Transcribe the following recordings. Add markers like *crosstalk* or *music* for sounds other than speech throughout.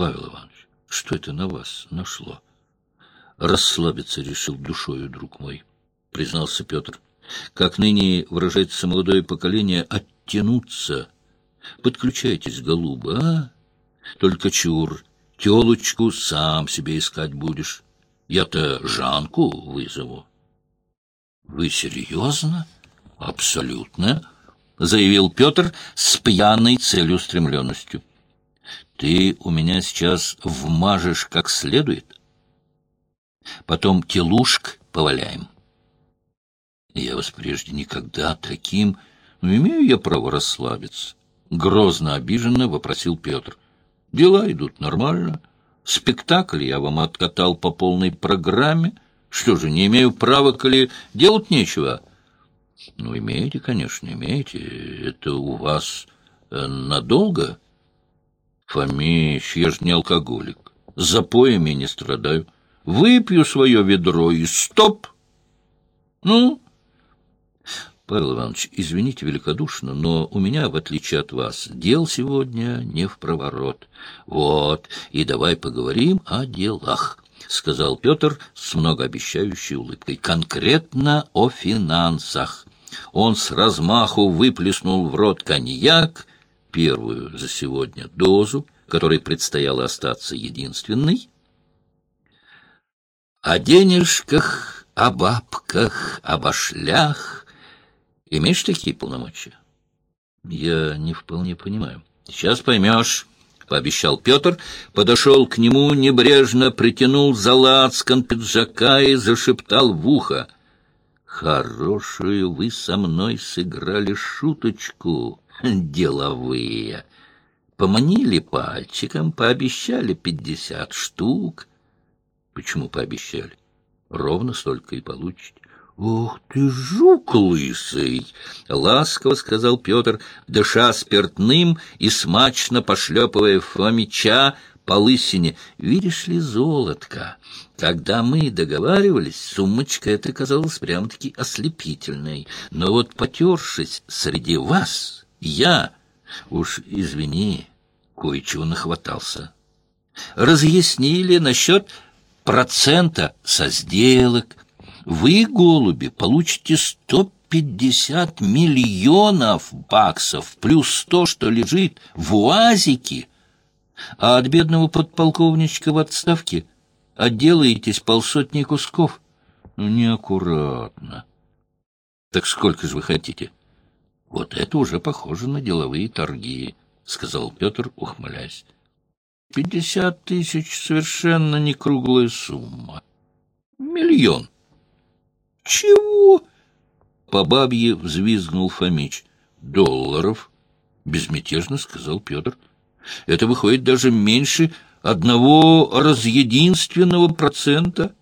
Павел Иванович, что это на вас нашло? Расслабиться решил душою, друг мой, признался Петр. Как ныне выражается молодое поколение, оттянуться. Подключайтесь, голуба, а? Только чур, телочку сам себе искать будешь. Я-то Жанку вызову. — Вы серьезно? — Абсолютно, — заявил Петр с пьяной целеустремленностью. — Ты у меня сейчас вмажешь как следует. Потом телушк поваляем. Я вас прежде никогда таким... Ну, имею я право расслабиться. Грозно обиженно вопросил Петр. Дела идут нормально. Спектакль я вам откатал по полной программе. Что же, не имею права, коли делать нечего? Ну, имеете, конечно, имеете. Это у вас э, надолго? Фомич, я же не алкоголик. Запоями не страдаю. Выпью свое ведро и стоп! Ну, Павел Иванович, извините великодушно, но у меня, в отличие от вас, дел сегодня не в проворот. Вот, и давай поговорим о делах, — сказал Петр с многообещающей улыбкой. Конкретно о финансах. Он с размаху выплеснул в рот коньяк, первую за сегодня дозу, которой предстояло остаться единственной. О денежках, о бабках, о башлях — Имеешь такие полномочия? Я не вполне понимаю. Сейчас поймешь, — пообещал Петр, подошел к нему, небрежно притянул за лацкан пиджака и зашептал в ухо. Хорошую вы со мной сыграли шуточку, деловые. Поманили пальчиком, пообещали пятьдесят штук. Почему пообещали? Ровно столько и получите. «Ух ты, жук лысый!» — ласково сказал Петр, дыша спиртным и смачно пошлепывая Фомича по лысине. «Видишь ли, золотко, когда мы договаривались, сумочка эта казалась прям-таки ослепительной. Но вот потершись среди вас, я, уж извини, кое-чего нахватался. Разъяснили насчет процента со сделок, вы, голуби, получите сто пятьдесят миллионов баксов плюс то, что лежит в уазике, а от бедного подполковничка в отставке отделаетесь полсотни кусков. Ну, неаккуратно. Так сколько же вы хотите? Вот это уже похоже на деловые торги, — сказал Петр, ухмыляясь. Пятьдесят тысяч — совершенно не круглая сумма. Миллион. «Чего?» — по бабье взвизгнул Фомич. «Долларов», — безмятежно сказал Петр. «Это выходит даже меньше одного разъединственного процента.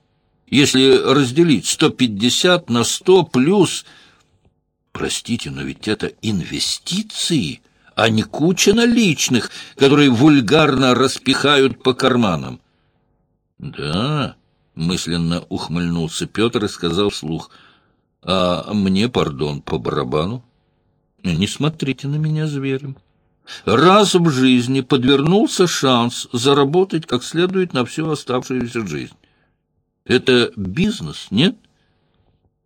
Если разделить сто пятьдесят на сто плюс... Простите, но ведь это инвестиции, а не куча наличных, которые вульгарно распихают по карманам». «Да», мысленно ухмыльнулся Петр и сказал вслух, «А мне, пардон, по барабану. Не смотрите на меня зверем. Раз в жизни подвернулся шанс заработать как следует на всю оставшуюся жизнь. Это бизнес, нет?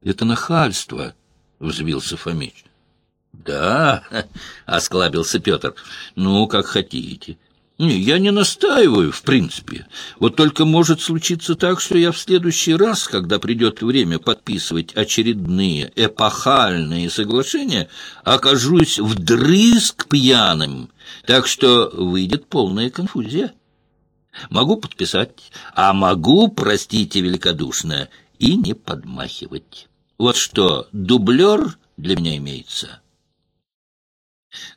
Это нахальство, — взвился Фомич. — Да, *laughs* — осклабился Петр, — ну, как хотите. Не, я не настаиваю, в принципе. Вот только может случиться так, что я в следующий раз, когда придет время подписывать очередные эпохальные соглашения, окажусь вдрызг пьяным, так что выйдет полная конфузия. Могу подписать, а могу, простите великодушно, и не подмахивать. Вот что, дублер для меня имеется.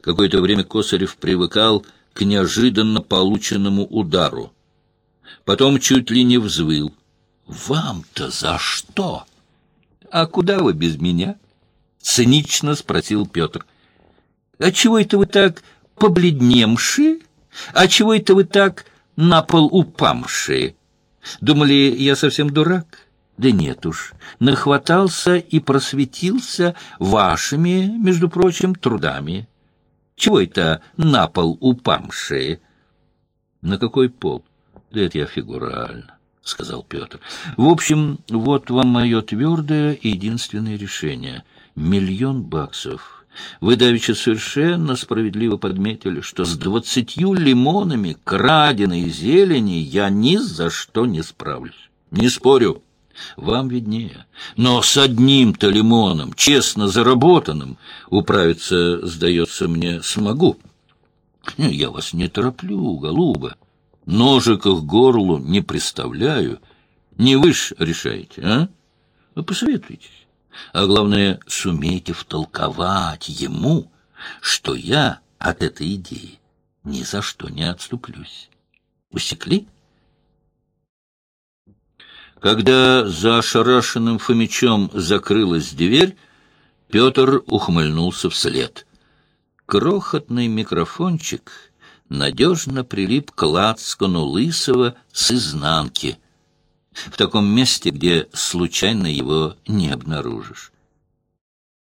Какое-то время Косарев привыкал к неожиданно полученному удару. Потом чуть ли не взвыл. «Вам-то за что?» «А куда вы без меня?» — цинично спросил Петр. «А чего это вы так побледнемши? А чего это вы так на пол упамши? Думали, я совсем дурак?» Да нет уж, нахватался и просветился вашими, между прочим, трудами. Чего это на пол упамшие? На какой пол? Да это я фигурально, — сказал Петр. В общем, вот вам мое твердое и единственное решение. Миллион баксов. Вы, давеча, совершенно справедливо подметили, что с двадцатью лимонами краденой зелени я ни за что не справлюсь. Не спорю. Вам виднее. Но с одним-то лимоном, честно заработанным, управиться, сдается мне, смогу. Я вас не тороплю, голуба. Ножика к горлу не представляю. Не вы ж решаете, а? Вы посоветуйтесь. А главное, сумейте втолковать ему, что я от этой идеи ни за что не отступлюсь. Усекли? Когда за ошарашенным Фомичом закрылась дверь, Петр ухмыльнулся вслед. Крохотный микрофончик надежно прилип к лацкану Лысого с изнанки, в таком месте, где случайно его не обнаружишь.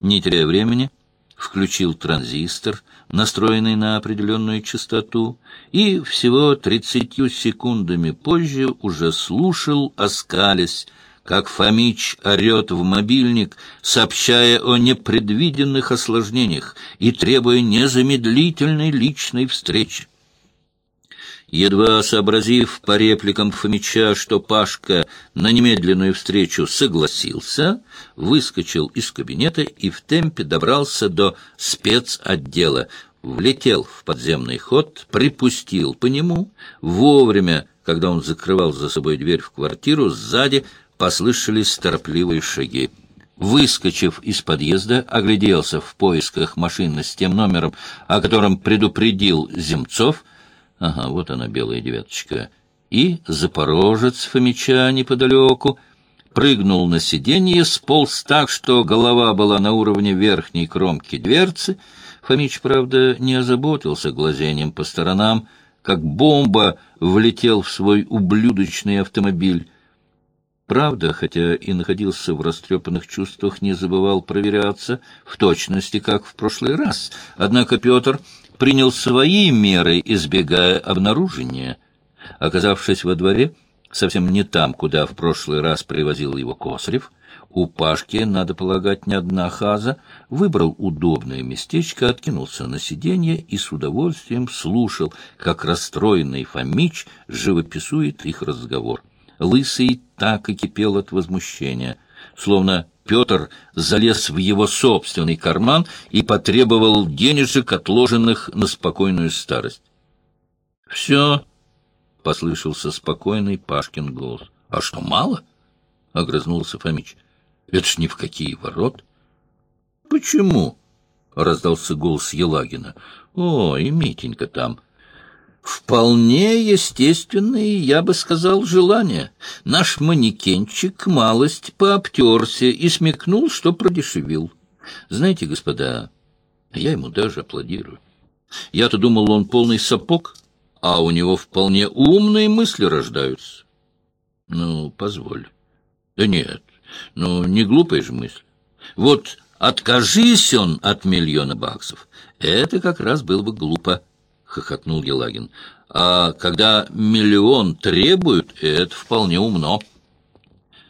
Не теряя времени, включил транзистор, настроенный на определенную частоту, и всего тридцатью секундами позже уже слушал, оскалясь, как Фомич орет в мобильник, сообщая о непредвиденных осложнениях и требуя незамедлительной личной встречи. Едва сообразив по репликам Фомича, что Пашка на немедленную встречу согласился, выскочил из кабинета и в темпе добрался до спецотдела, влетел в подземный ход, припустил по нему, вовремя, когда он закрывал за собой дверь в квартиру, сзади послышались торопливые шаги. Выскочив из подъезда, огляделся в поисках машины с тем номером, о котором предупредил Земцов — Ага, вот она, белая девяточка. И запорожец Фомича неподалеку прыгнул на сиденье, сполз так, что голова была на уровне верхней кромки дверцы. Фомич, правда, не озаботился глазением по сторонам, как бомба влетел в свой ублюдочный автомобиль. Правда, хотя и находился в растрепанных чувствах, не забывал проверяться, в точности, как в прошлый раз. Однако Петр принял свои меры, избегая обнаружения. Оказавшись во дворе, совсем не там, куда в прошлый раз привозил его Косарев, у Пашки, надо полагать, не одна хаза, выбрал удобное местечко, откинулся на сиденье и с удовольствием слушал, как расстроенный Фомич живописует их разговор. Лысый так и кипел от возмущения, словно Петр залез в его собственный карман и потребовал денежек, отложенных на спокойную старость. — Все, — послышался спокойный Пашкин голос. — А что, мало? — огрызнулся Фомич. — Это ж ни в какие ворот. — Почему? — раздался голос Елагина. — О, и Митенька там. — Вполне естественные, я бы сказал, желания. Наш манекенчик малость пообтерся и смекнул, что продешевил. Знаете, господа, я ему даже аплодирую. Я-то думал, он полный сапог, а у него вполне умные мысли рождаются. Ну, позволь. Да нет, ну, не глупая же мысль. Вот откажись он от миллиона баксов, это как раз было бы глупо. — хохотнул Елагин. — А когда миллион требуют, это вполне умно.